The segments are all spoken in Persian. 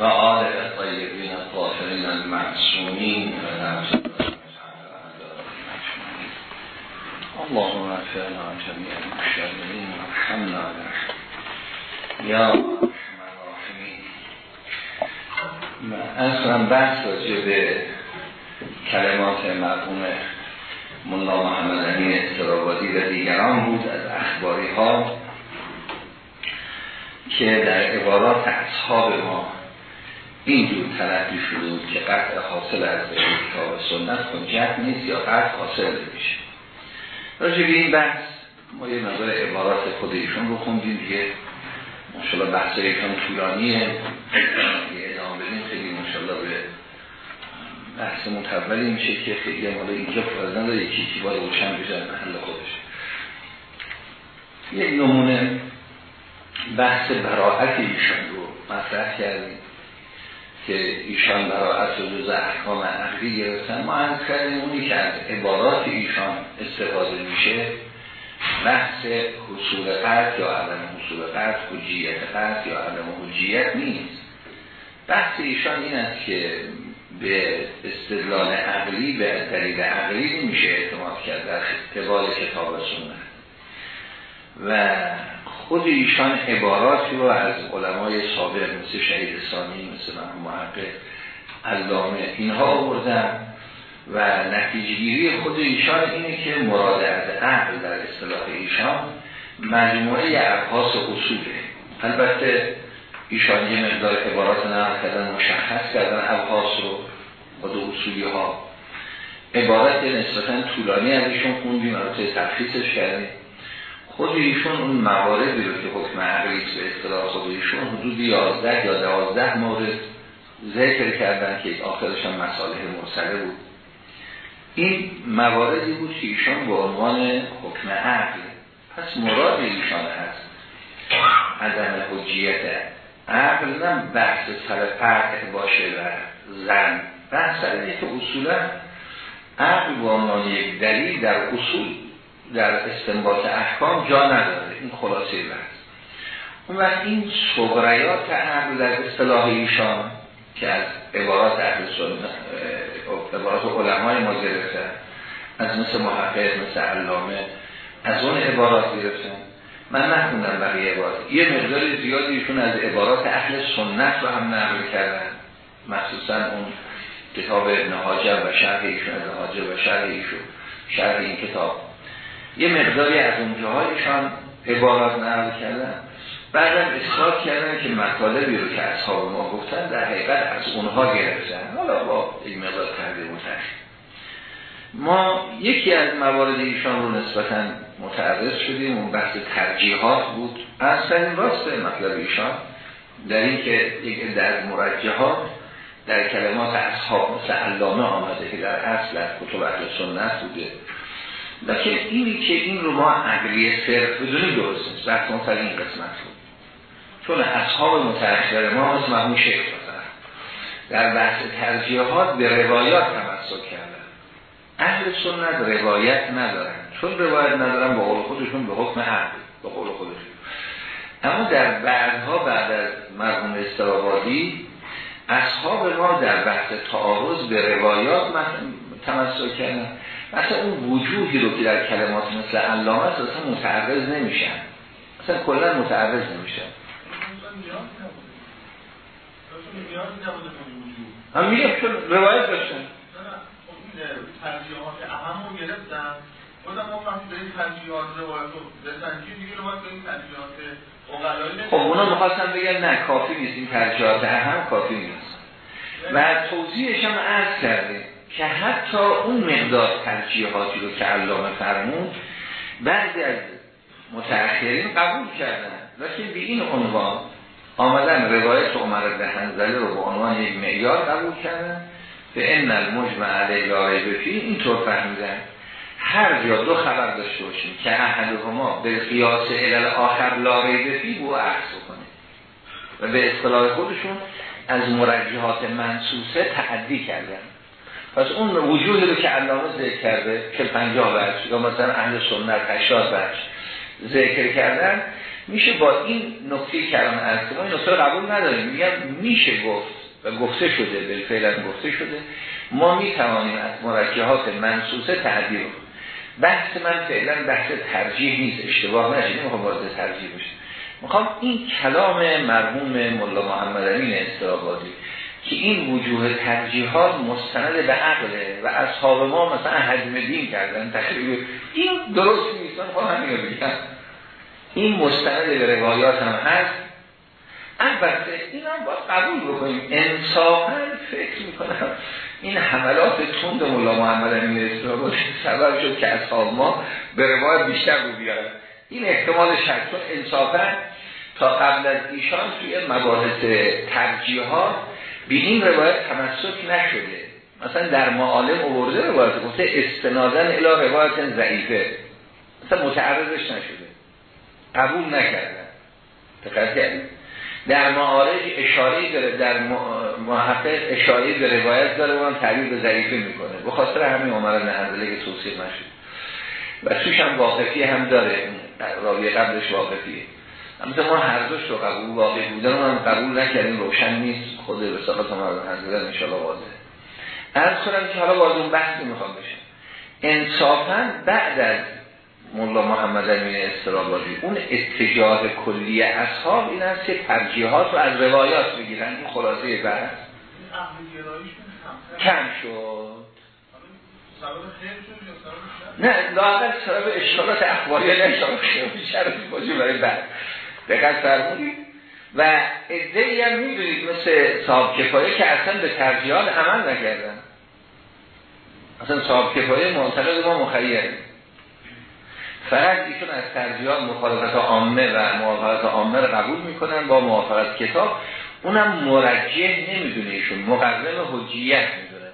و آل طیبین الطاهرین المعصومین و اللهم المشتغلين وارحمنا یا اصلا بحث راجع به کلمات مرحوم ملا محمد علی استرابادی و دیگران بود از اخباری ها که در عبارات اصحاب ما اینجور تلقی شده بود که قطع حاصل از کتاب سنت حجت نیست یا قطع حاصل نمیشه. راجع به این بحث ما یه نظر عبارات خود ایشون رو خوندیم دیگه ماشاءالله بحث ایشون طولانیه. یه ادامه بدیم خیلی ماشاءالله به بحث متولی میشه که خیلی مالا اینجا فرزن داره یکی که باید روشن بجن محل خودش. یک نمونه بحث براعت ایشان رو مطرح کردیم. که ایشان رو جز احکام عقلی گرفتن ما از کردیم اونی که از عبارات ایشان استفاده میشه بحث حصول قرد یا عدم حصول قرد حجیت قرد یا عدم حجیت نیست. بحث ایشان این است که به استدلال عقلی به دلیل عقلی نمیشه اعتماد کرد در اقتبال کتاب سنت. و خود ایشان عباراتی رو از علمای سابق مثل شهید ثانی مثل محقق علامه اینها آوردن و نتیجگیری خود ایشان اینه که مراد از عقل در اصطلاح ایشان مجموعه ابحاث اصوله. البته ایشان یه مقدار عبارات نقل کردن مشخص کردن ابحاث رو خود اصولی ها عبارت نسبتا طولانی از ایشون خوندیم البته تفخیصش کردیم. خود ایشون اون مواردی رو که حکم عقلی به اصطلاح خود ایشون حدود 11 یا 12 مورد ذکر کردن که آخرش هم مسائل مرسله بود. این مواردی بود که ایشان به عنوان حکم عقل پس مراد ایشان هست. عدم حجیت عقل نه بحث سر فرق باشه و زن بحث سر که اصولا عقل به عنوان یک دلیل در اصول در استنباط احکام جا نداره. این خلاصه بحث. اون وقت این صغریات عقل در اصطلاح ایشان که از عبارات اهل عبارات علمای ما گرفتن از مثل محقق مثل علامه از اون عبارات گرفتن. من نخوندم بقیه عبارات. یه مقدار زیادیشون از عبارات اهل سنت رو هم نقل کردن. مخصوصا اون کتاب ابن حاجر و شرح ایشون از حاجر و شرح ایشون شرح این کتاب. یه مقداری از اونجاهایشان عبارات نقل کردن. بعدم اثبات کردن که مطالبی رو که اصحاب ما گفتن در حقیقت از اونها گرفتن. حالا با این مقدار کرده متشکل ما یکی از موارد ایشان رو نسبتا متعرض شدیم. اون بحث ترجیحات بود. اصلا این راست مطلب ایشان در این که در مرجحات در کلمات اصحاب مثل علامه آمده که در اصل در کتب اهل سنت بوده. لیکن اینی که این رو ما عقلی صرف بدونیم درست نیست. بحث سر این قسمت بود. چون اصحاب متأخر ما از محمود شیخ مثلا در بحث ترجیحات به روایات تمسک کردن. اهل سنت روایت ندارن. چون روایت ندارن با قول خودشون به حکم عقل به قول خودشون. اما در بعدها بعد از مرحوم استرابادی اصحاب ما در بحث تعارض به روایات تمسک کردن. مثلا اون وجودی رو که در کلمات مثل علامه است اصلا متعرض نمیشن اصلا کلا متعرض نمیشن هم میگه چون روایت داشتن ترجیحات اهم رو گرفتن بازم ما وقتی داریم ترجیحات روایت رو بسنجیم دیگه رو باید داریم ترجیحات خب اونا می‌خواستن بگن نه کافی نیست این ترجیحات اهم کافی نیست. و توضیحش هم عرض کردیم. که حتی اون مقدار ترجیحاتی رو که علامه فرمود بعضی از متأخرین قبول کردن. لیکن به این عنوان آمدن روایت عمر بن حنظله رو به عنوان یک معیار قبول کردن. به ان المجمع علیه لا ریب فی اینطور فهمیدن. هر جا دو خبر داشته باشیم که احدهما به قیاس علل آخر لا ریب فی بو عکس کنه و به اصطلاح خودشون از مرجحات منصوصه تعدی کردن. پس اون وجودی رو که علامه ذکر کرده که 50 بچ یا مثلا اهل سنت 80 بچ ذکر کردن میشه با این نکته کلام از ما این نکته قبول نداریم. میگن میشه گفت و گفته شده بالفعل گفته شده. ما می‌توانیم از مرجحات منصوصه تعبیر بحث من فعلا بحث ترجیح نیست اشتباه نشه نمی‌خوام وارد ترجیح بشه می‌خوام این کلام مرحوم ملا محمد امین استرابادی که این وجوه ترجیحات مستند به عقله و اصحاب ما مثلا حجم دین کردن تقریبا. این درست نیست من همین بگم این مستند به روایات هم هست. البته این هم باید قبول بکنیم. انصافا فکر می‌کنم این حملات تند مولا محمد امین اسلام سبب شد که اصحاب ما به روایت بیشتر رو بیارن. این احتمال چون انصافا تا قبل از ایشان توی مباحث ترجیحات به این روایت تمسک نشده. مثلا در معالم اوورده روایت گفته استنادن الى روایت ضعیفه. مثلا متعرضش نشده. قبول نکردن. دقت کردید در معارج اشاره داره در محقق اشاره به روایت داره و تعبیر به ضعیفه می‌کنه. به خاطر همین عمر نهندله که توصیف نشد. و توش هم واقفی هم داره. راوی قبلش واقفیه. اما ما هر دوش رو قبول واقعی بودن رو هم قبول نکردیم روشن نیست. خود رسالت عمر نهندله انشاءالله واضح. از کنم که حالا باز اون بحثی می‌خوام بشه. انصافا بعد از مولا محمد امین استرابادی اون اتجاه کلی اصحاب این است که ترجیحات رو از روایات بگیرن این خلاصه بحث. کم شد. نه لاغل سبب اشارات اخباری نه اشارات شرفی باجه برای بعد. دقیق فرمودید و ادهی هم می‌دونید مثل صاحب کفایه که اصلا به ترجیحات عمل نکردن. اصلا صاحب کفایه معتقد ما مخیریم فقط ایشون از ترجیحات مخالفت عامه و موافقت عامه رو قبول می‌کنن با موافقت کتاب. اونم مرجح نمی‌دونه ایشون. مقرم حجیت می‌دونه.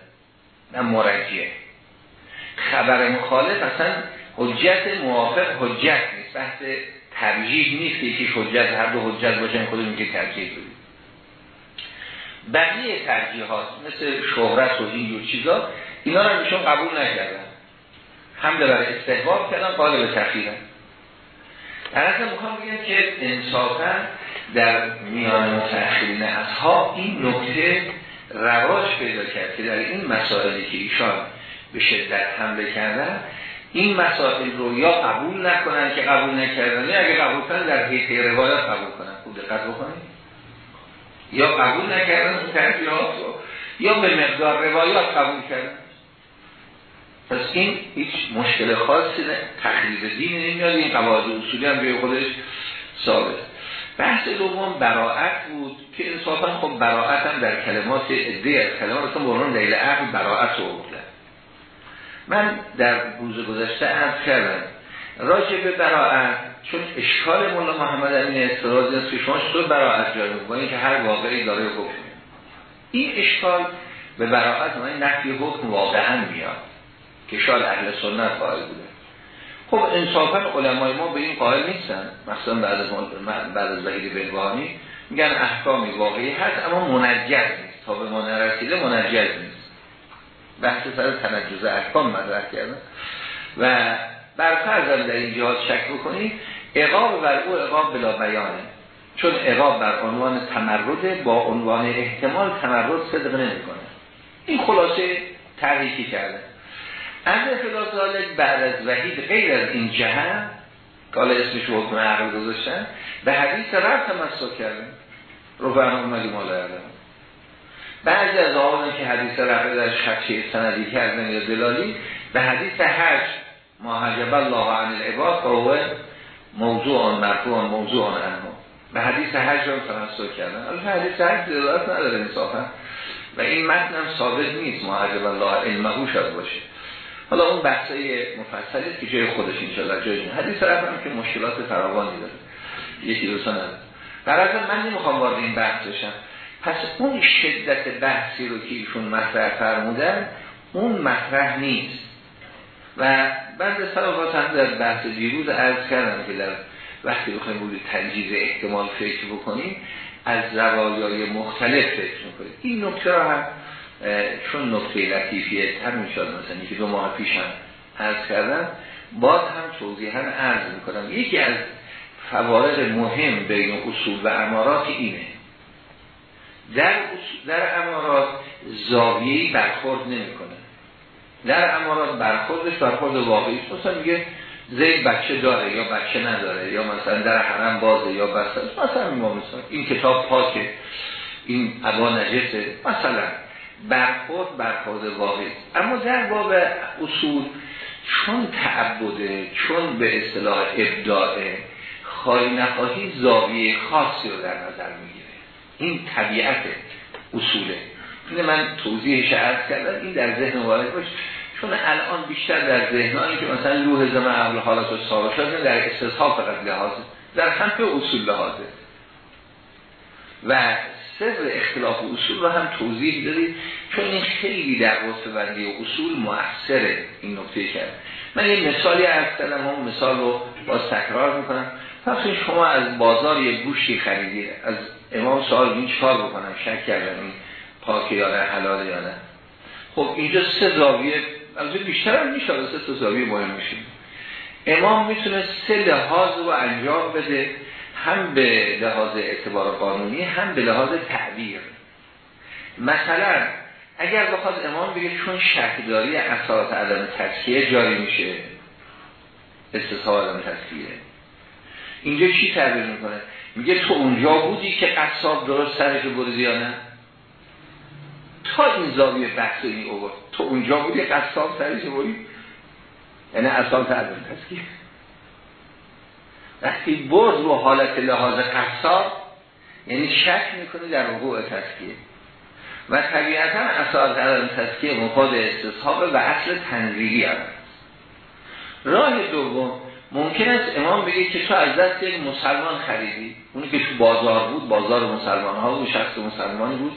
نه مرجح. خبر مخالف اصلا حجت موافق حجت نیست. بحث ترجیح نیست که یکیش حجت هر دو حجت باشن خودمون که ترجیح بدیم. بقیه ترجیحات مثل شهرت و این جور چیزا اینا رو ایشون قبول نکردن. هم بر استحباب کردن قالب تخیرن در اصلا می‌خوام بگم که انصافا در میان متأخرین اصحاب این نکته رواج پیدا کرد که در این مسائلی که ایشان به شدت حمله کردن این مسائل رو یا قبول نکنن که قبول نکردن یا اگه قبول کنن در حیطه روایات قبول کنن. خوب دقت بکنید. یا قبول نکردن اون ترجیحات رو یا به مقدار روایات قبول کردن. پس این هیچ مشکل خاصی نه. تخریب دین نمیاد. این قواعد اصولی هم به خودش ثابت. بحث دوم براعت بود که انصافا خب براعت هم در کلمات ادهی از کلمات اصلا برون لیل عقل براعت رو من در روز گذشته عرض کردم. راجع به براعت چون اشکال مولا محمد امین استرازی است که شما چطور براعت جاریم با که هر واقعی داره حکم این اشکال به براعت من نفی حکم واقعا میاد که شاید اهل سنت قائل بوده. خب انصافا علمای ما به این قائل نیستن. مثلا بعد از بعد از وحید بلوانی میگن احکامی واقعی هست اما منجز نیست. تا به ما نرسیده منجز نیست. بحث سر تنجز احکام مطرح کردن و برفرض در این جهاز شک بکنید اقاب بر او اقاب بلا بیانه. چون اقاب بر عنوان تمرد با عنوان احتمال تمرد صدق نمی‌کنه. این خلاصه تحریکی کرده. از ذالک بعد از وحید غیر از این جهن که حالا اسمش حکم عقل گذاشتن به حدیث رفت تمسک کردن. رو اومدی مال علم بعضی از آقایان که حدیث رفت در شخصی سندی کردن یا دلالی به حدیث حج ما حجب الله عن العباد و هو موضوع آن مرفوع موضوع آن انها به حدیث حج رو تمسک کردن. البته حدیث حج دلالت نداره انصافا. و این متن هم ثابت نیست ما حجب الله علمه شد باشه. حالا اون بحثای مفصلی که جای خودش انشاءالله جای این حدیث رفتم که مشکلات فراوانی داره. یکی دو سنه در من نمی‌خوام وارد این بحث بشم. پس اون شدت بحثی رو که ایشون مطرح فرمودن اون مطرح نیست. و بعد صلوات هم در بحث دیروز عرض کردم که در وقتی بخوایم بودی تنجیز احتمال فکر بکنیم از زوایای مختلف فکر می‌کنیم. این نکته رو هم چون نقطه لطیفیه تر می‌شد مثلا که دو ماه پیش هم عرض کردم باز هم توضیحا عرض می‌کنم. یکی از فوارق مهم بین اصول و امارات اینه در, در امارات زاویهی برخورد نمی‌کنه. در امارات برخوردش برخورد واقعی مثلا میگه زید بچه داره یا بچه نداره یا مثلا در حرم بازه یا بسته. مثلا مثلا این کتاب پاکه این عبا نجسه. مثلا برخورد برخورد واقعی. اما در باب اصول چون تعبده چون به اصطلاح ابداعه خواهی نخواهی زاویه خاصی رو در نظر می‌گیره این طبیعت اصوله. این من توضیحش عرض کردم این در ذهن وارد باشه. چون الان بیشتر در ذهنانی که مثلا لوح زمان اول حالات و شده در استصحاب فقط لحاظه در همه اصول لحاظه و سر اختلاف اصول رو هم توضیح دادید چون این خیلی در وصف بندی اصول مؤثره. این نکته کرد من یه مثالی عرض کردم اون مثال رو باز تکرار می‌کنم. پس شما از بازار یه گوشی خریدید از امام سوال این چکار بکنم؟ شک کردم این پاک یا نه حلال یا نه. خب اینجا سه زاویه از بیشتر هم میشه سه زاویه مهم میشه. امام می‌تونه سه لحاظ رو انجام بده هم به لحاظ اعتبار قانونی هم به لحاظ تعبیر. مثلا اگر بخواد امام بگه چون شکداری اساس عدم تسکیه جاری میشه استصحاب عدم تسکیه اینجا چی تعبیر می‌کنه؟ میگه تو اونجا بودی که قصاب درست سرش بریدی یا نه؟ تا این زاویه بحث این اوورد. تو اونجا بودی قصاب سرش برید یعنی اساس عدم تسکیه وقتی برد رو حالت لحاظ قصاب یعنی شک می‌کنه در وقوع تسکیه و طبیعتا اساس عدم تسکیه مفاد استصحاب و اصل تنزیلی هم راه دوم ممکن است امام بگه که تو از دست یک مسلمان خریدی؟ اونی که تو بازار بود بازار مسلمان ها بود شخص مسلمانی بود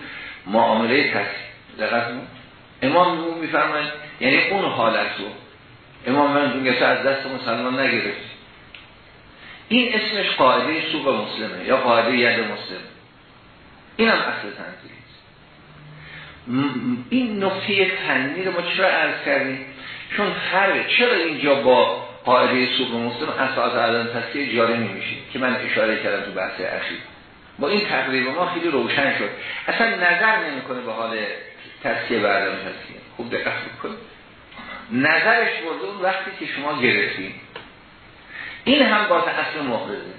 معامله دقت امام اون میفرماید یعنی اون حالت رو. امام من میگه از دست مسلمان نگرفت این اسمش قاعده سوق مسلمه یا قاعده ید مسلم. این هم اصل تنظیل این نقطه فنی رو ما چرا عرض کردیم؟ چون فرق چرا اینجا با قاعده سوق مسلم اساس عدم تسکیه جاری نمیشه که من اشاره کردم تو بحث اخیر. با این تقریب ما خیلی روشن شد. اصلا نظر نمی‌کنه به حال تسکیه و عدم تسکیه خوب دقت بکنید نظرش برده اون وقتی که شما گرفتیم این هم با اصل محرزه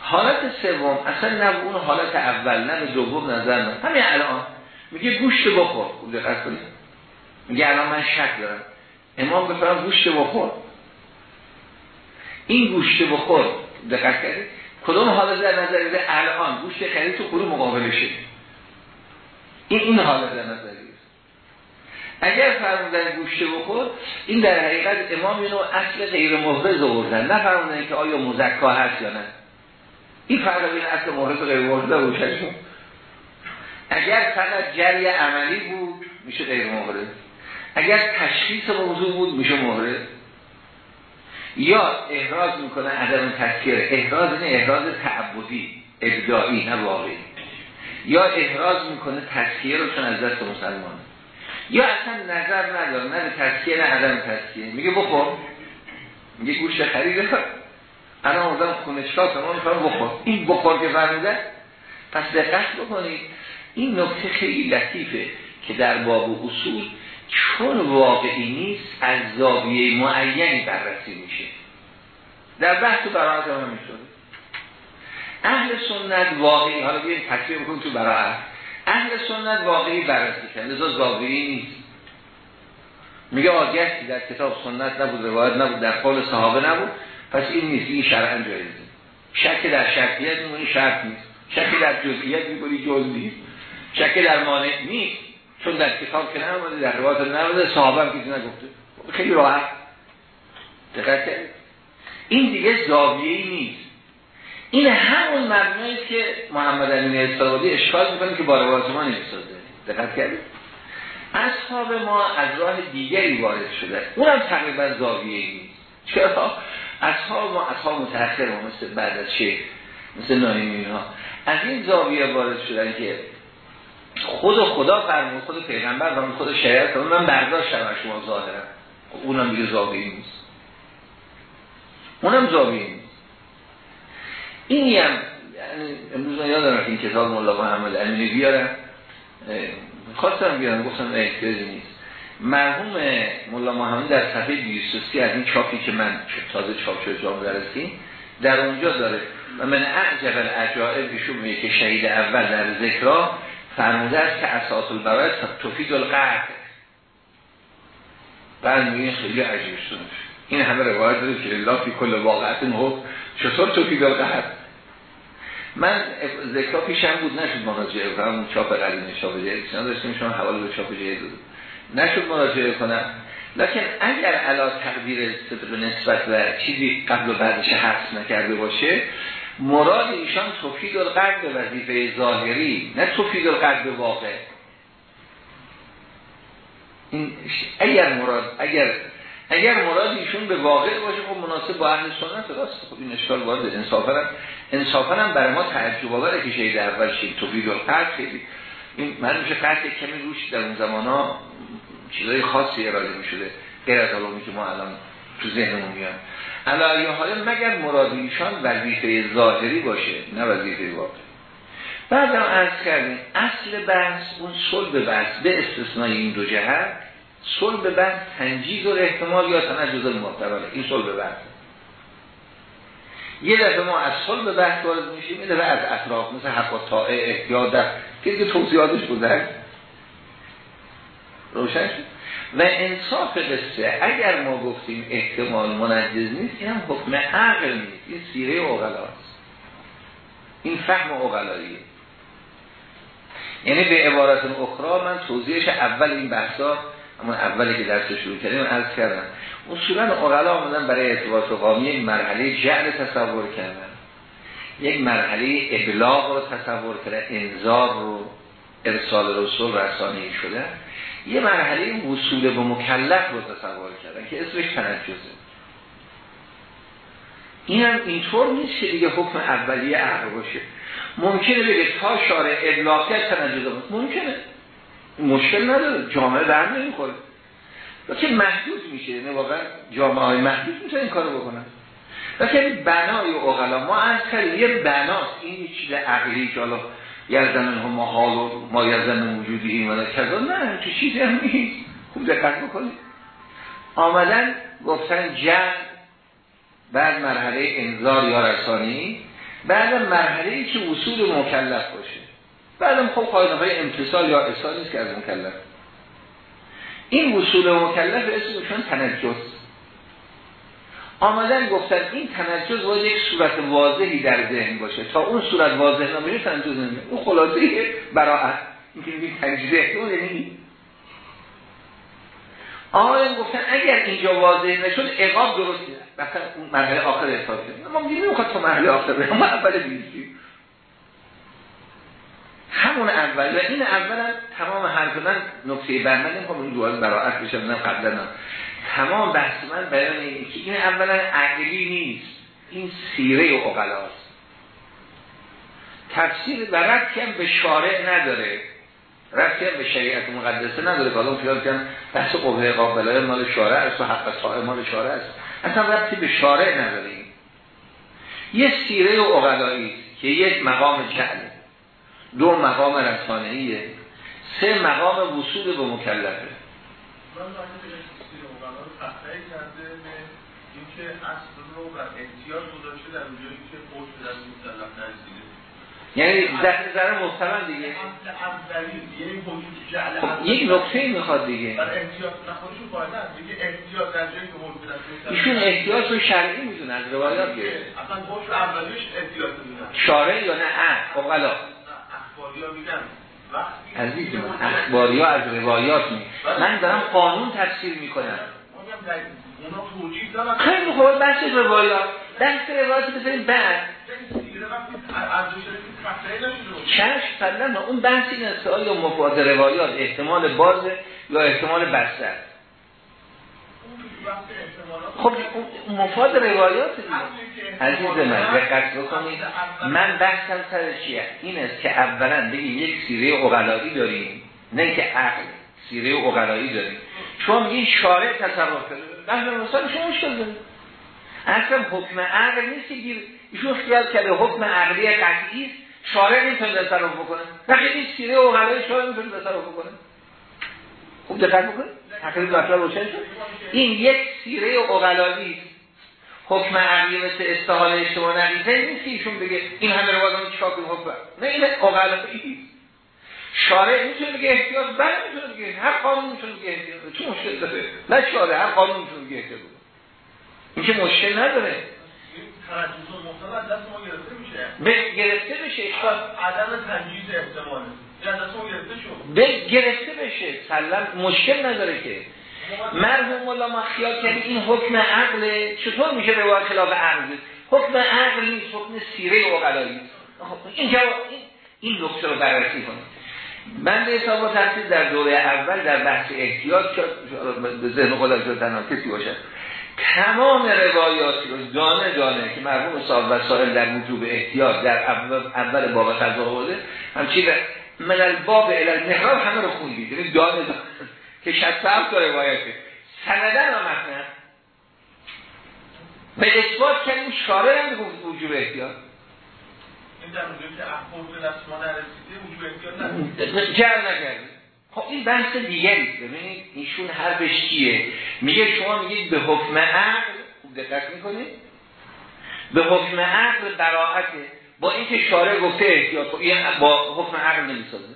حالت سوم اصلا نه اون حالت اول نه به دوم نظر نه. همین الان میگه گوشت بخور. خوب دقت کنید. میگه الان من شک دارم. امام بفرم گوشت بخور این گوشت بخور دقت کردید کدوم حالت در نظر الان. گوشت خرید تو کدوم مقابلشه این این حالت در نظر اگر فرمودن گوشته بخور این در حقیقت امام اینو اصل غیر محرز آوردن. نه فرمودن که آیا مزکا هست یا نه. این فرق بین اصل محرز غیر محرز روشنشون اگر فقط جری عملی بود میشه غیر محرز. اگر تشخیص موضوع بود میشه محرز یا احراز می‌کنه عدم تذکر احراز این احراز تعبدی ابداعی نه واقعی. یا احراز می‌کنه تذکیه رو چون از دست مسلمان. یا اصلا نظر نداره نه به نه عدم تسکیه میگه بخور. میگه گوشت خریده. الان آدم خونشکا ما می‌خوام بخور. این بخور که فرموده پس دقت بکنید. این نکته خیلی لطیفه که در باب اصول چون واقعی نیست از زاویه معینی بررسی میشه. در بحث براعت هم می‌شده اهل سنت واقعی حالا بیایم تصویر بکنیم تو براعت اهل سنت واقعی بررسی کرد لذا زاویه‌ای نیست. میگه آگهی در کتاب سنت نبود روایت نبود در قول صحابه نبود. پس این نیست این شرعا جایزه. شک در شرطیت این شرط نیست. شک در جزئیات می‌گویی جز نیست شک در مانع نیست. چون در کتاب که نموده در روایت نموده صحابه هم کسی نگفته. خیلی راحت. دقت این دیگه زاویه‌ای نیست. این همون مبنایی که محمد امین استادی اشکال می‌کنه که با روایت ما نمی‌سازه. دقت کردید؟ اصحاب ما از راه دیگری وارد شده. اونم تقریبا زاویه ای چرا؟ اصحاب ما اصحاب متأخر ما مثل بعد از شیخ مثل نایمی ها از این زاویه وارد شدن که خود خدا فرمود خود پیغمبر و خود شریعت من برداشت شما شما ظاهرم اونم دیگه زاویه نیست. اونم زاویه نیست. اینی هم یعنی امروز من یادم این کتاب مولا محمد امینی بیارم. خواستم بیارم گفتم احتیاجی نیست مرحوم مولا محمد در صفحه 230 از این چاپی که من تازه چاپ شده جام درستیم در اونجا داره. و من اعجب العجائب میگه که شهید اول در ذکرها فرموده است که اساس البوایت تفید القرد بعد میگه خیلی عجیب شده این همه روایت داره که الله فی کل واقعت نهو. چطور تفید القرد من ذکرها پیشم بود نشد مراجعه کنم. چاپ قدیم چاپ جدید. داشتیم شما حوالی به چاپ جدید بود نشد مراجعه کنم. لکن اگر علا تقدیر صدق نسبت و چیزی قبل و بعدش حفظ نکرده باشه مراد ایشان القلب به وظیفه ظاهری نه توفید القلب واقع. این اگر مراد اگر اگر مراد ایشون به واقع باشه خب مناسب با اهل سنت راست. خب این اشکال وارد انصافا هم انصافا هم برای ما تعجب آوره که شهید اول شید توفید القلب خیلی این من میشه کمی روش در اون زمان ها چیزای خاصی اراده می شده غیر از که ما الان تو ذهنمون میاد. علایه حالا مگر مراد ایشان وظیفه ظاهری باشه نه وظیفه واقع بعد هم عرض کردیم اصل بحث اون صلب بحث به استثنای این دو جهت صلب بحث تنجیز و احتمال یا تنجز المحتمله این صلب بحث. یه دفعه ما از صلب بحث وارد میشیم یه دفعه از اطراف مثل حق و احتیاط در که توضیحاتش بوده روشن شد؟ و انصاف قصه اگر ما گفتیم احتمال منجز نیست این هم حکم عقل نیست. این سیره اغلاست این فهم اغلاییه یعنی به عبارت اخرى من توضیحش اول این بحثا اما اولی که درس شروع کردیم عرض کردم. اصولا اغلا آمدن برای اعتباط قامی یک مرحله جعل تصور کردن. یک مرحله ابلاغ رو تصور کردن. انذار رو ارسال رسول رسانه شده. یه مرحله وصول به مکلف رو تصور کردن که اسمش تنجزه. این هم اینطور نیست که دیگه حکم اولیه عقل باشه. ممکنه بگه تا شارع ابلاغیت تنجزه بود ممکنه. مشکل نداره. جامعه در نمی‌خوره. که محدود میشه. نه یعنی واقعا جامعه های محدود می‌تونه این کارو بکنن. لیکن بنای اغلا ما از کردیم یه بناست این چیز عقلی که یزدن هم حال ما یزدن وجودی این و کذا نه تو چیزی هم نیست. خوب دقت بکنید. آمدن گفتن جن بعد مرحله انذار یا رسانی بعد مرحله ای که اصول مکلف باشه. بعدم خب قاعده های امتصال یا اصال که از مکلف. این اصول مکلف اسمشون تنجس. آمدن گفتن این تنجز باید یک صورت واضحی در ذهن باشه. تا اون صورت واضح نمیشه تنجز نمیشه اون خلاصه براعت. این میگه تنجیز احتمال یعنی گفتن اگر اینجا واضح نشد اقاب درسته مثلا اون مرحله آخر احساس ما میگیم نمی‌خواد تا مرحله آخر ما اول بیستیم. همون اول. و این اولا تمام حرف من نکته برمن نمی‌خوام این دوال براعت بشه من تمام بحث من بیان اینه که این اولا عقلی نیست. این سیره اقلاست. تفسیر و ربطی هم به شارع نداره. ربطی هم به شریعت مقدسه نداره. که الان خیال کنم بحث قوه قابله مال شارع است و حق صاحب مال شارع است. اصلا ربطی به شارع نداره. این یه سیره اقلایی که یک مقام جعله دو مقام رسانهیه سه مقام وصول به مکلفه. مطرح کرده به اینکه اصل رو و احتیاط گذاشته در اونجایی که خود در مسلم نرسیده. یعنی در نظر محتمل دیگه. خب یک نکته می‌خواد دیگه. ایشون احتیاط رو شرعی می‌دونه از روایات گرفت احتیاط می‌دونن شارع یا نه؟ اه اقلا اخباری ها میگن. عزیز من اخباری ها از روایات می من دارم قانون تفسیر می‌کنم. خیلی خوب بحث روایات. بحث روایات بذاریم بعد. چشم سلم اون بحث این است آیا مفاد روایات احتمال باز یا احتمال بسته خب مفاد روایات عزیز من دقت بکنید. من بحثم سر چیه؟ این است که اولا بگی یک سیره اغلایی داریم نه که عقل سیره اغلایی داریم. چون میگی شارع تصرف کرده. بحث مثال شما مشکل اصلا حکم عقل نیست که ایشون خیال کرده حکم عقلی قطعی است. شارع نمی‌تونه تصرف بکنه. بقیه این سیره و غلای شارع می‌تونه تصرف بکنه. خوب دقت بکنید. تقریب مطلب روشن شد. این یک سیره اقلایی حکم عقلی مثل استحال اجتماع نقیزه نیست که ایشون بگه این همه رو بازم کنیم حکم. نه این اقلایی شارع می‌تونه بگه احتیاط بله می‌تونه بگه هر قانون می‌تونه بگه احتیاط چه مشکل داره؟ نه شارع هر قانون می‌تونه بگه احتیاط این که مشکل نداره. ما گرفته بشه. اشکال عدم تنجیز احتماله به گرفته بشه. سلم مشکل نداره که. مرحوم مولا ما خیال کنیم این حکم عقل چطور میشه روایت خلاف عقل؟ حکم عقل نیست حکم سیره اقلایی این جواب این نکته رو بررسی کنیم من به حساب و در دوره اول در بحث احتیاط به ذهن خودم شد تنها کسی باشد تمام روایاتی رو دانه دانه که مرحوم صاحب وسائل در وجوب احتیاط در اول, اول باب قضا همچی من الباب المحراب همه رو خوندید. یعنی دانه دانه که 67 تا روایته. سندن نه به اثبات کردیم شارع هم وجوب احتیاط. این در جر خب این بحث دیگری ببینید ایشون حرفش چیه؟ میگه شما میگید به حکم عقل خوب دقت می‌کنید. به حکم عقل براعته با اینکه شارع گفته احتیاط با حکم عقل نمی‌سازه.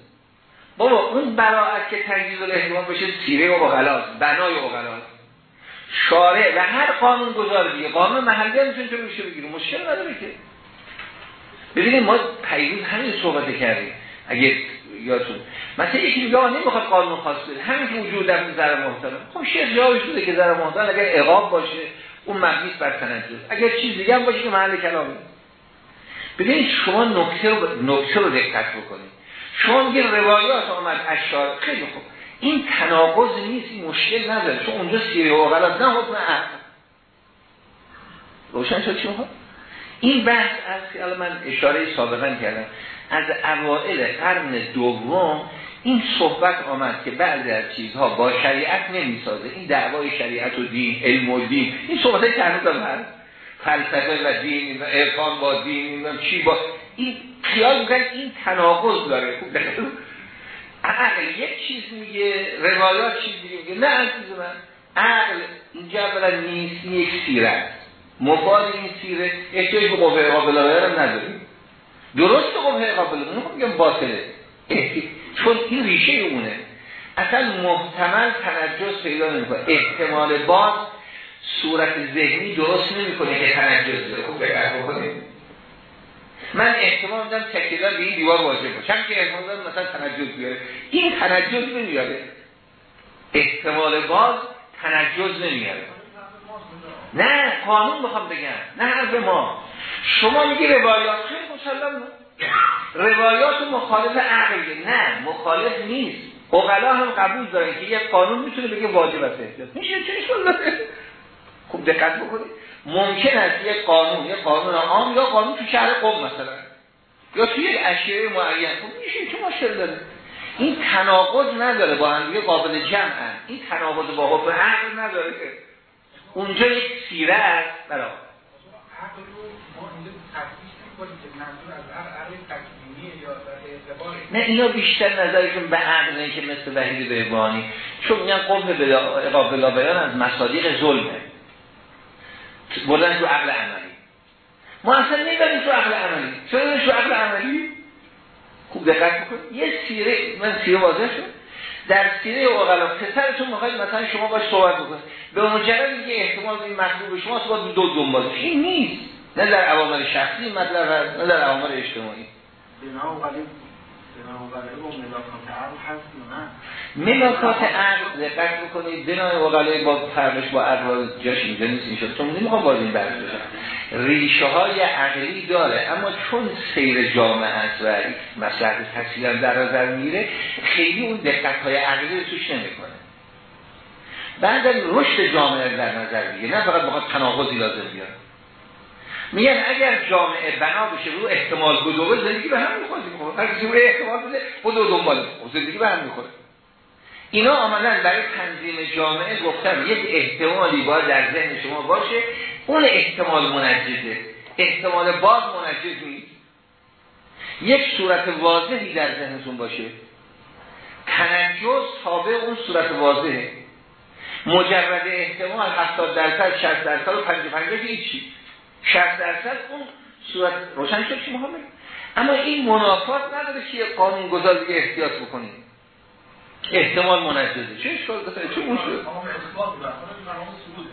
بابا اون براعت که تنجیز الاحتمال بشه سیره و اغلاس بنای اغلاس شارع و هر قانون گذار دیگه. قانون محلی هم چون میشه بگیریم مشکل نداره که. ببینید ما پیروز همین صحبت کردیم. اگه یادتون. مثلا یکی میگه نمی‌خواد قانون خاص بده. همین وجود در ضرر محتمل خب شیخ جایی شده که ضرر محتمل اگر اقاب باشه اون مبنی بر تنجز اگر چیز دیگه هم باشه که محل کلامی ببینید شما نکته رو نکته رو دقت بکنید. شما میگه روایات آمد اشار خیلی خوب. این تناقض نیست مشکل نداره. چون اونجا سیره و غلط نه حکم عقل. روشن شد چی این بحث از من اشاره سابقا کردم. از اوائل قرن دوم این صحبت آمد که بعضی از چیزها با شریعت نمی‌سازه. این دعوای شریعت و دین علم و دین. این صحبت که هنوز هم فلسفه و دین و ارفان با دین چی با این خیال می‌کنن این تناقض داره. خوب عقل یک چیز میگه روایات چیز میگه. نه عزیز من عقل اینجا اولا نیست یک سیره است مفاد این سیره احتیاج به قوه قابل هم نداریم. درست قوه قابل میگم باطله. چون این ریشه اونه. اصلا محتمل تنجز پیدا نمی‌کنه. احتمال باز صورت ذهنی درست نمی‌کنه که تنجز داره خوب من احتمال میدم تکیدن به این دیوار واجب باشه. هم که احتمال دارم مثلا تنجز بیاره. این تنجز نمیاره. احتمال باز تنجز نمیاره. نه قانون بخوام بگم نه حرف ما. شما میگی روایات خیلی مسلم روایات مخالف عقل نه مخالف نیست. اقلا هم قبول دارن که یک قانون می‌تونه بگه واجب است میشه چه خوب دقت بکنید. ممکن است یک قانون یک قانون عام یا قانون تو شهر قم مثلا. یا توی یک اشیاء معین. خب میشه چه مشکل داره. این تناقض نداره با هم قابل جمع این تناقض با حکم عقل نداره. اونجا یک سیره است. برای. نه اینا بیشتر نظرشون به عقل که مثل وحید بهبانی. چون میگن قابل بیان از مصادیق ظلمه. بردن تو عقل عملی. ما اصلا نیبریم تو عقل عملی. چرا تو عقل عملی؟ خوب دقت بکن. یه سیره من سیره واضح شد. در سیره اوغلا پسرتون می‌خواید مثلا شما باش صحبت بکنید. به مجرد که احتمال این مطلوب شما باید دو دنبال این نیست. نه در عوامل شخصی مطلب نه در عوامل اجتماعی. ملاکات عقل دقت بکنید. بنای وقلای با فرمش با عقل جاش اینجا نیست. این شد چون نمی‌خوام باز این بحث بشن ریشه های عقلی داره. اما چون سیر جامعه است و مسئله تفصیل در نظر میره خیلی اون دقت های عقلی رو توش نمی‌کنه. بعد رشد جامعه در نظر میگه نه فقط بخواد تناقضی لازم بیاره. میگن اگر جامعه بنا بشه رو احتمال بدوه زندگی به هم می‌خوره. هر کسی رو احتمال بده بدو دنبال زندگی به هم می‌خوره. اینا آمدن برای تنظیم جامعه گفتن یک احتمالی باید در ذهن شما باشه اون احتمال منجزه. احتمال باز منجز نیست. یک صورت واضحی در ذهنتون باشه. تنجز تابع اون صورت واضحه. مجرد احتمال 70 درصد 60 درصد و 55 هیچی. 60 درصد اون صورت روشن شد که مهمه اما این منافات نداره که قانون گذار دیگه احتیاط بکنیم احتمال منجزه چه اشکال داره؟ چه اون شد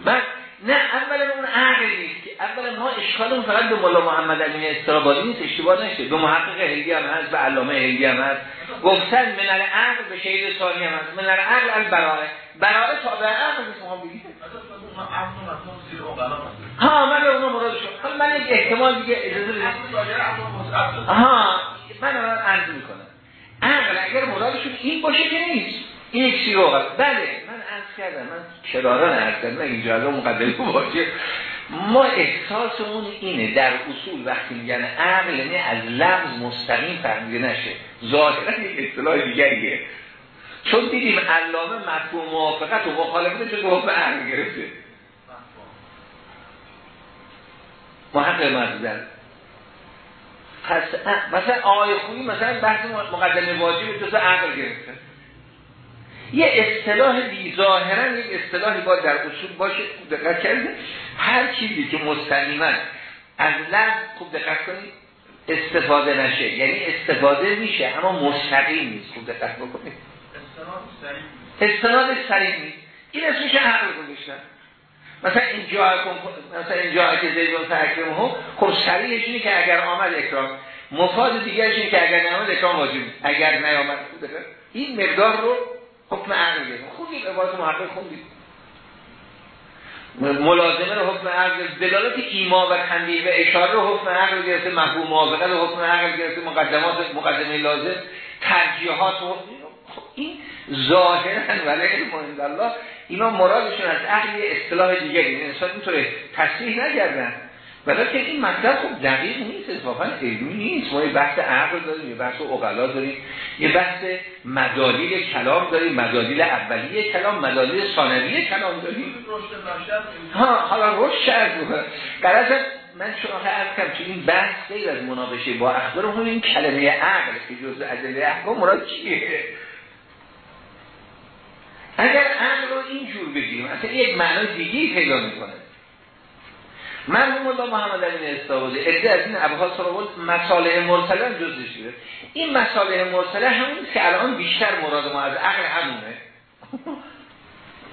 من نه اولا اون عقل نیست که اولا ما اشکالمون فقط به مولا محمد امین استرابادی نیست اشتباه نشه. به محقق هندی هم هست به علامه هندی هم هست. گفتن من عقل به شهید ثانی هم هست. من عقل البراره براره تابع عقل نیست ما بگید. ها من به اونا مراد شد من یک احتمال دیگه اجازه بدید ها من الان عرض می‌کنم. عقل اگر مرادشون این باشه که نیست. این یک سیروغ بله من عرض کردم من کرارا عرض کردم اینجا الان مقدمه باشه. ما احساسمون اینه در اصول وقتی میگن عقل یعنی از لفظ مستقیم فهمیده نشه. ظاهرا یک اصطلاح دیگریه. چون دیدیم علامه مفهوم موافقت و مخالفت چه گفت عقل گرفته. محقق مزدر پس مثلا آقای خویی مثلا بحث مقدمه واجب جز عقل گرفته. یه اصطلاح بی ظاهرا یک اصطلاحی باید در اصول باشه خوب دقت کردید. هر چیزی که مستقیما از لفظ خوب دقت کنید استفاده نشه. یعنی استفاده میشه اما مستقیم نیست. خوب دقت بکنید. استناد سریع نیست. این اسمش عقل گذاشتن. مثلا این جا مثلا این جا که زیدون تحکیم هم خب سریعش اینه که اگر آمد اکرام مفاد دیگرش اینه که اگر نیامد اکرام واجب اگر نیامد این مقدار رو حکم عقل گرفت. خوبی عبارت محقق خوندید ملازمه رو حکم عقل دلالت ایما و تنبیه و اشاره رو حکم عقل گرفته محبوب موافقه رو حکم عقل گرفته مقدمات مقدمه لازم. ترجیحات رو خب این ظاهرا ولی علم الله اینا مرادشون از عقل اصطلاح دیگری. این انسان اینطوره تصریح نگردن. ولی این مطلب خب دقیق نیست اضافا علمی نیست. ما یه بحث عقل داریم یه بحث اقلا داریم یه بحث مدالیل کلام داریم مدالیل اولیه کلام مدالیل ثانویه کلام داریم. ها حالا روش شرط قرار من شما عرض کردم که این بحث غیر از مناقشه با اخبار هم این کلمه عقل که جزء ادله احکام مراد چیه؟ اگر اینجور بگیریم. اصلا یک معنی دیگه پیدا می‌کنه. مرحوم الله محمد علی استفاده ادعا از این ابحاث رو بود مساله مرسله جزش شده این مساله مرسله همون که الان بیشتر مراد ما از عقل همونه.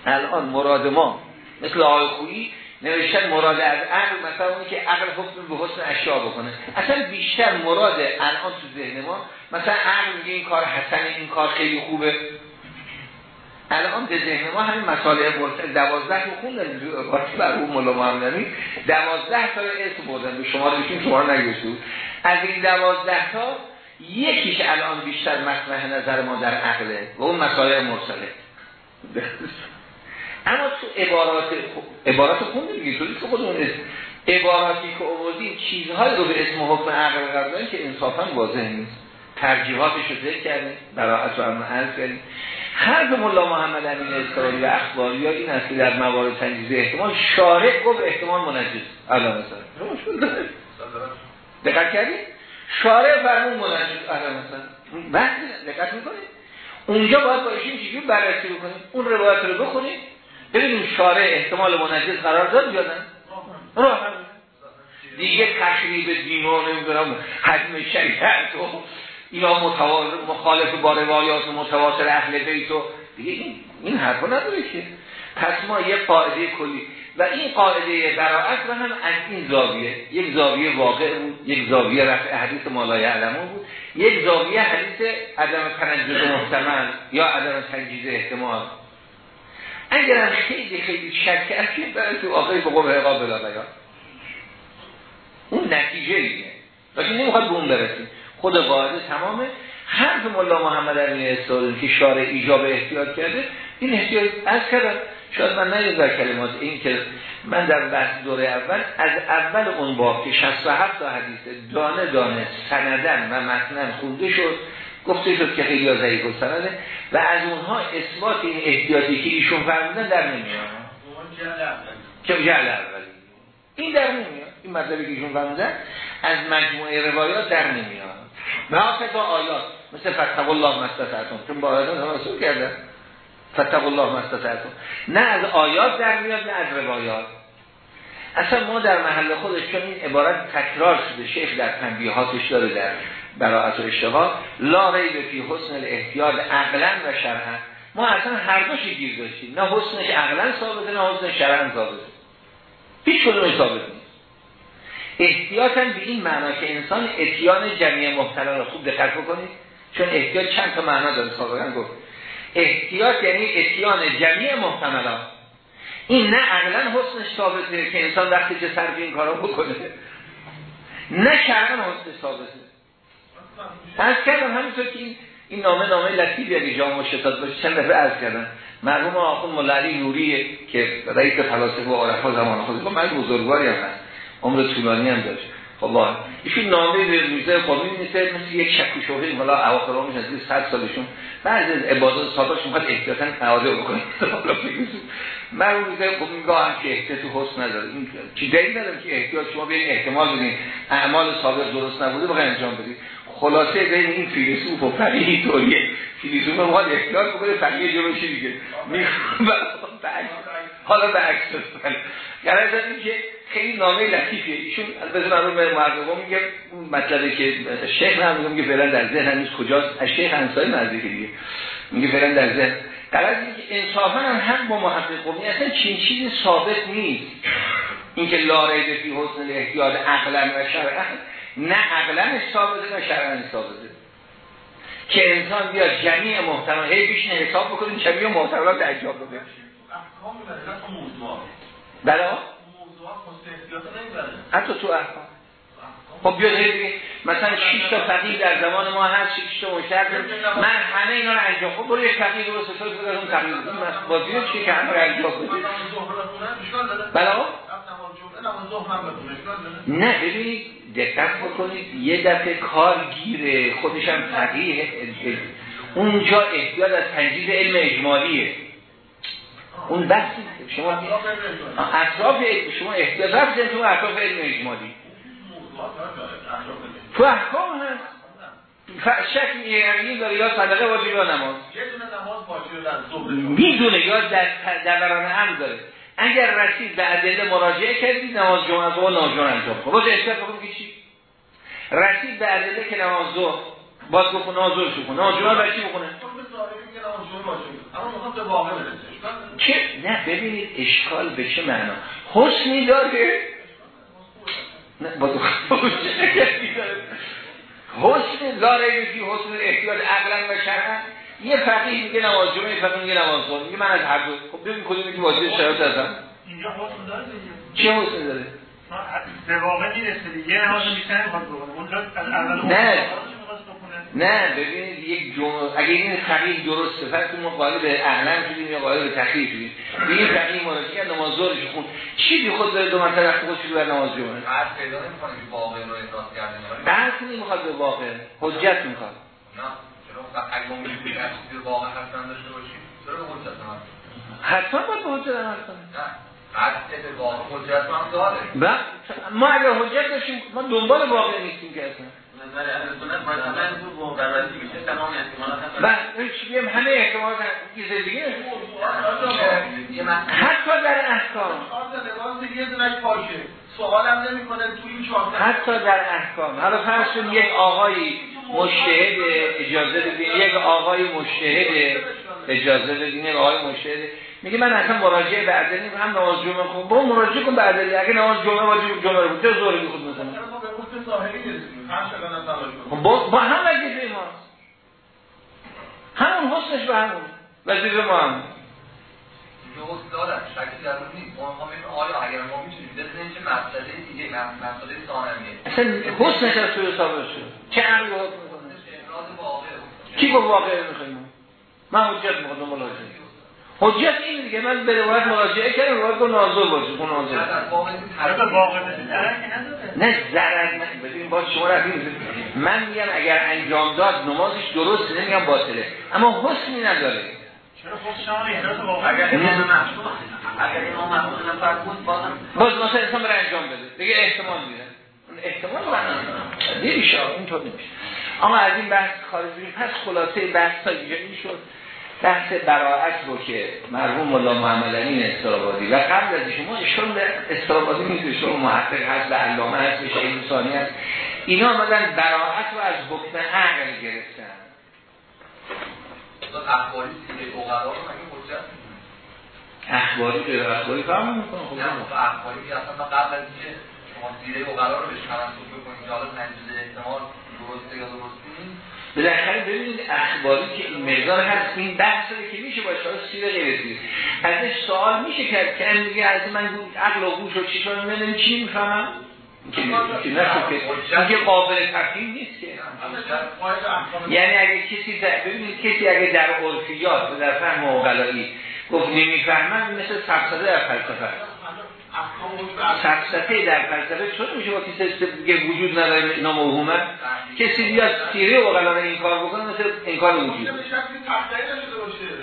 الان مراد ما. مثل آقای خویی نوشتن مراد از عقل مثلا اونی که عقل حکم به حسن اشیا بکنه. اصلا بیشتر مراد الان تو ذهن ما مثلا عقل میگه این کار حسن این کار خیلی خوبه. الان به ذهن ما همین مسائل مرسل دوازده رو خوندن بر اون مولا محمدی. دوازده تا اسم بردن به شما بشین شما رو از این دوازده تا یکیش الان بیشتر مطرح نظر ما در عقله و اون مسائل مرسله اما تو عبارات عبارات خوندیم دیگه تو که خودمون عباراتی که آوردیم چیزهایی رو به اسم حکم عقل قرار که انصافا واضح نیست. ترجیحاتش رو ذکر کردیم براعت رو هم کردیم. حرف ملا محمد امین اسرائیلی و اخباری یا این است که در موارد تنجیز احتمال شارع گفت احتمال منجز. مثلا دقت کردی؟ شارع فرمون منجز. مثلا بحث دقت می‌کنید اونجا باید باشیم چیزی بررسی بکنیم. اون روایت رو بخونیم. ببینیم شارع احتمال منجز قرار داد یا نه. راه دیگه تخریب دین و نمی‌دونم. حجم شریعت و اینا مخالف با روایات متواتر اهل بیت و دیگه این این حرفا نداره که. پس ما یه قاعده کلی و این قاعده براعت رو هم از این زاویه یک زاویه واقع بود یک زاویه رفع حدیث مالای علمون بود یک زاویه حدیث عدم تنجز محتمل یا عدم تنجیز احتمال. اگر هم خیلی خیلی شک کردید برای تو آقای به قوه بلا بیان. اون نتیجه ایه لیکن نمی‌خواد به اون برسیم. خود قاعده تمامه. حرف مولا محمد علی استاد که شارع ایجاب احتیاط کرده این احتیاط از کردم. شاید من نگید در کلمات این که من در بحث دوره اول از اول اون باب که 67 تا حدیث دانه دانه سندن و متنن خونده شد گفته شد که خیلی ضعیف و سنده و از اونها اثبات این احتیاطی که ایشون فرمودن در نمیاد. که جعل اولی این در نمیاد. این مطلبی که ایشون فرمودن از مجموعه روایات در نمیاد. و با آیات. مثل فتق الله مستطعتون چون با آیات هم کردن فتق الله مستطعتون نه از آیات در میاد نه از روایات. اصلا ما در محل خودش چون این عبارت تکرار شده شیخ در تنبیهاتش داره در براعت و اشتغال لا ریب فی حسن الاحتیاط عقلا و شرعا. ما اصلا هر دوشی گیر داشتیم. نه حسنش عقلا ثابته نه حسن شرعا ثابته. هیچ کدومش ثابت نیست. احتیاطا به این معنا که انسان اتیان جمعی محتلا رو خوب دقت بکنید چون احتیاط چند تا معنا داره سابقا گفت. احتیاط یعنی اتیان جمعی محتملات این نه عقلا حسنش ثابته که انسان وقتی که صرف این کارا بکنه. نه شرعا حسنش ثابته از کردم همینطور که این این نامه نامه لطیف یعنی جامع شتاد باشه چند دفعه عرض کردم. مرحوم آخون ملعلی نوریه که رئیس فلاسفه و عرفا زمان خود من بزرگواری هم هست عمر طولانی هم داشت. خب ایشون نامه به میزه قومی نیسته مثل یک شک و شبهه حالا اواخر عمرش از 100 سالشون. بعض از عبادات سابقش می‌خواد احتیاطا اعاده بکنه. من اون میگه خب میگه هم که احتیاط حسن نداره. این چی دلیل نداره که احتیاط شما به احتمال بدین. اعمال سابق درست نبوده بخواید انجام بدید خلاصه بین این فیلسوف و فقیه طوریه فیلسوف ما احتیاط بکنه فقیه جلوشی دیگه حالا به عکس یعنی این که خیلی نامه لطیفیه. ایشون البته رو به مردم میگه مطلبی که شیخ هم میگه فعلا در ذهن هنوز کجاست؟ از شیخ انصاری نزدیک دیگه. میگه فعلا در ذهن. در از اینکه انصافا هم هم با محقق قومی اصلا چین چیزی ثابت نیست. اینکه لا ریب فی حسن الاحتیاط عقلا و شرعا. نه عقلا ثابته نه شرعا ثابته. که انسان بیا جمعی محتمل هی بیش حساب بکنیم جمعی محتملات بده بله؟ حتی تو احکام. خب بیاد دیگه مثلا 6 تا فقیه در زمان ما هست 6 تا مشترک. من همه اینا رو انجام خب برو یک فقیه درست حساب بذار اون تقلید من بازی چی که همه رو انجام بده بله؟ نه ببینید دقت بکنید یه دفعه کار گیره خودش هم فقیه. اونجا احتیاط از تنجیز علم اجمالیه. اون بحثی شما اطراف شما احتیاط رفتن تو اطراف علم اجمالی. تو احکام هست. شک یعنی داره یا صدقه واجب یا نماز. می‌دونه یا در دوران هم داره. اگر رسید به ادله مراجعه کردید نماز جمعه و ناجور انجام کن روز اشتر بکنم که چی؟ رسید به ادله که نماز ظهر باز بخون نازور شو کن ناجور برای چی چه؟ نه ببینید اشکال به چه معنا. حسنی داره؟ نه با حسن داره یکی حسن احتیاط عقلا و شرعا. یه فقیه میگه نماز جمعه فقیه میگه نماز ظهر میگه من از هر دو. خب ببین کدومی که واجب شرایط هستم اینجا حسن داره چه حسن داره؟ به واقع می‌رسه دیگه. نماز بکنه اول نه. نه ببینید یک جمعه اگه این تقییم درسته فرق ما قائل به اعلم شدیم یا قائل به تخییر شدیم؟ به این تقییم مراجعه کرد نماز ظهرش خون. چی بی خود داره دو مرتبه خود شروع بر نماز جمعه؟ بعد پیدا نمی‌کنه که واقع رو احساس کردن بحث نمی‌خواد به واقع حجت می‌خواد. نه. چرا اگه ما میگیم واقع حتما داشته باشیم چرا به حجت حتما باید به حجت عمل کنیم نه. قطع به واقع حجت هم داره ما اگر حجت داشتیم ما دنبال واقع نیستیم که اصلا. بله بیم همه چیز دیگه. حتی در احکام. سوالم نمی‌کنه تو این حتی در احکام. حالا فرض کن یک آقایی مجتهد اجازه بدین. یک آقای مجتهد اجازه بدین. یک آقای مجتهد میگه من اصلا مراجعه به ادله هم نماز جمعه کنم با مراجعه کن به اگه نماز جمعه واجب جمعه بود چه زوری می‌خواد مثلا؟ با, با هم وظیفه ما. همون حسنش به همون. وظیفه ما هم. آیا اگر ما می‌تونیم بزنیم چه مسئله دیگه مسئله ثانویه اصلا حسنش از توی شد. چه عملی حکم می‌کنه؟ کی با واقع می‌خوایم؟ من حجت می‌خوام ملاحظه حجت این دیگه من به روایت مراجعه کردم روایت با نازل باشه اون نازل. نه ضرر ببین با شما رفتیم من میگم اگر انجام داد نمازش درست نمیگم باطله. اما حسنی نداره. بازم باز مثلا انسان برای انجام بده. دیگه احتمال میده. احتمال بنا نمیشه اینطور نمیشه. اما از این بحث خارج پس خلاصه بحث تا اینجا این شد بحث براعت رو که مرحوم مولا محمد امین استرابادی. و قبل از شما ایشون استرابادی نیست شما محقق هست و علامه هست به انسانی هست. اینا آمدن براعت رو از حکم عقل گرفتن. اخباری غیر اخباری فهم می‌کنه خب نه اخباری اصلا قبل از اینکه شما سیره اوغلا رو بهش تنسب بکنید حالا تنجیز احتمال درسته یا درست نیست. بالاخره ببینید اخباری که این مقدار هست این بحث که میشه باشه سیر غیر سیر. ازش سوال میشه کرد که این میگه از من عقل و گوش و چیکار می‌دونم چی می‌فهمم؟ نه که قابل تفهیم نیست که. یعنی اگه کسی در ببینید کسی اگه در عرفیات و در فهم عقلایی گفت نمی‌فهمم مثل سفسده در فلسفه. سفسطه در فلسفه چون میشه با کسی که وجود نداره اینا موهومه کسی بیاد سیره اقلا این کار بکنه مثل انکار وجود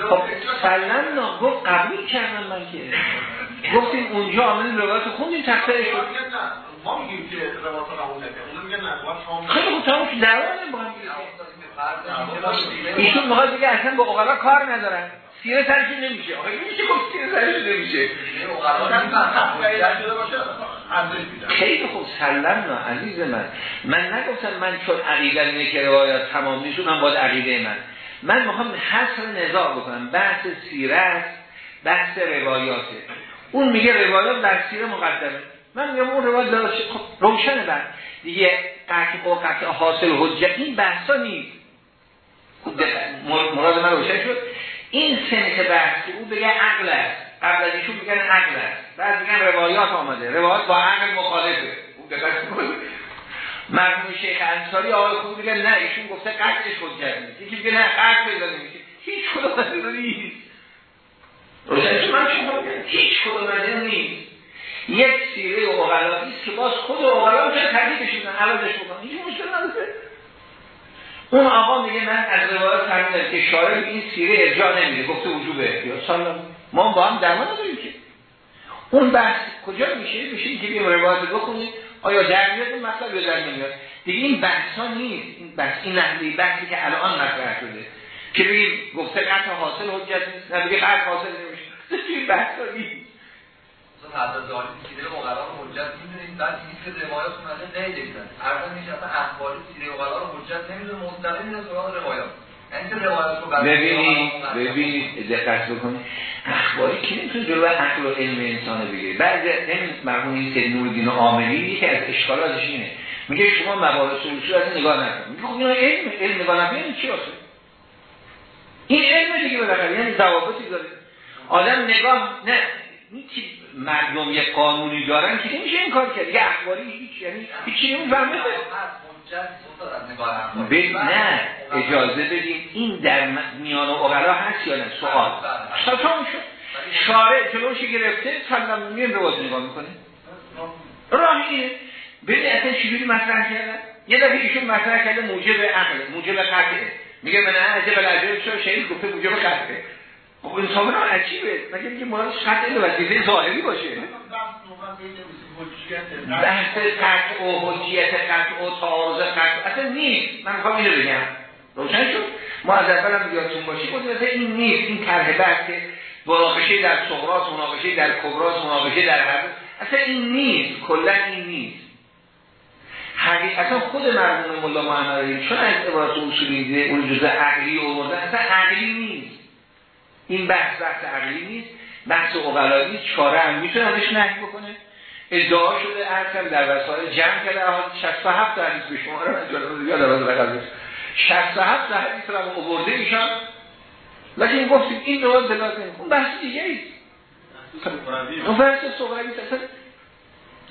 خب سلم گفت قبول کردم من که. گفتیم اونجا آمدیم روایت خوندیم تخته شد ما میگیم که روایت قبول نکنه اون میگه نه خیلی خوب تمام شد. در با هم ایشون می‌خواد دیگه اصلا با اقلا کار ندارن. سیره ترشون نمیشه. آخه میشه گفت سیره ترشون نمیشه. خیلی خوب. سلم نه عزیز من. من نگفتم من چون عقیده اینه که روایات تمام نیست من باید عقیده من. من می‌خوام حصر نزاع بکنم. بحث سیره بحث روایاته. اون میگه روایات در سیره مقدمه. من میگم اون روایات خب روشنه بعد دیگه قطع و قطع حاصل حجت این بحثا نیست. مراد من روشن شد. این سنت بحث او بگه عقل است. قبل از ایشون میگن عقل است. بعد میگن روایات آمده. روایات با عقل مخالفه. مرحوم شیخ انصاری آقای خوب میگن نه ایشون گفته قطعش حجت نیست یکی میگه نه قطع پیدا نمیشه. هیچ کدوم از نیست. روشن من شما هیچ کدوم از نیست. یک سیره اوغلایی است که باز خود اوغلا میشه تحلیلش می‌کنن عوضش بکنن هیچ مشکل نداره. اون آقا میگه من از روایت فهمیدم که شارع این سیره ارجاع نمیده. گفته وجوب احتیاط. سلام. ما با هم درمان نداریم که. اون بحث کجا میشه؟ میشه که بیم روایت بخونید آیا در میاد؟ این مطلب یا در نمیاد؟ دیگه این بحث ها نیست. این بحث این نحوه بحثی که الان مطرح شده. که بگیم گفته قطع حاصل حجت نیست. نه بگه حاصل نمیشه. این بحث ها نیست. حضرت داری سیره مقرار حجت می‌دونید بعد این که روایات اومده قید دیدن هر میشه اصلا اخباری سیره مقرار حجت نمی‌دونه مستقیم میره سراغ روایات. ببینید ببینید دقت بکنید. اخباری که نمی‌تونه جلو عقل و علم انسان بگیره؟ بعد همین مرحوم این سید نوردین عاملی یکی از اشکالاتش اینه. میگه شما مباحث اصول از نگاه نکنید میگه خب اینا علم علم نگاه نکنید چی آخه؟ این علم دیگه بالاخره یعنی ضوابطی داره. آدم نگاه نه هیچی مردم یه قانونی دارن که نمیشه این کار کرد یه اخباری هیچ یعنی هیچی نمی‌فهمه نه اجازه بدیم این در میان اقلا هست یا نه سوال شتام شد شارع جلوش گرفته سلام میگیم رو نگاه می‌کنه راه اینه ببین اصلا چجوری مطرح کردن یه دفعه ایشون مطرح کرده موجب عقل موجب قطعه میگه من عجب العجب شو شهید گفته موجب قطعه خب این صابر عجیبه. مگه میگه مراد قطعه وظیفه ظاهری باشه؟ بحث قطع و حجیت قطع و تعارض قطع اصلا نیست. من می‌خوام اینو بگم. روشن شد؟ ما از اول هم یادتون باشی گفتیم این نیست. این طرح بحث مناقشه در صغراس مناقشه در کبراس مناقشه در هر اصلا این نیست. کلا این نیست. حقیقتا خود مرحوم مولا محمد چون از عبارت اصولی دیده اون جزء عقلی آورده اصلا عقلی نیست. این بحث بحث عقلی نیست. بحث اقلایی چاره هم می‌تونه ازش نهی بکنه. ادعا شده هر در وسایل جمع کرده. احاد 67 تا حدیث به شما رو یاد آورد رقم 67 تا حدیث رو آورده ایشان. لیکن گفتیم این رو دلالت اون بحث دیگه است اون بحث صغری اصلا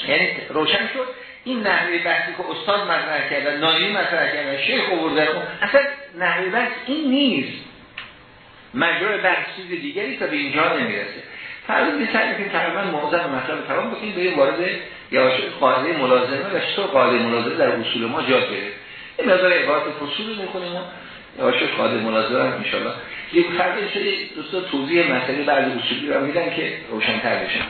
یعنی روشن شد. این نحوه بحثی که استاد مطرح کرده نایی مطرح کرده شیخ آورده اصلا نحوه بحث این نیست. مجرور بحث چیز دیگری تا به اینجا نمی‌رسه. فرض می سعی کنیم تقریبا موضوع مطلب تمام بکنیم به وارد یواش قاعده ملازمه و چطور قاعده ملازمه در اصول ما جا گرفت. این مقدار عبارت فصول می‌کنیم و یواش خادم مناظره هم انشالله یه فرق شده دوستا توضیح مسئله بعد اصولی رو میدن که روشن‌تر بشه.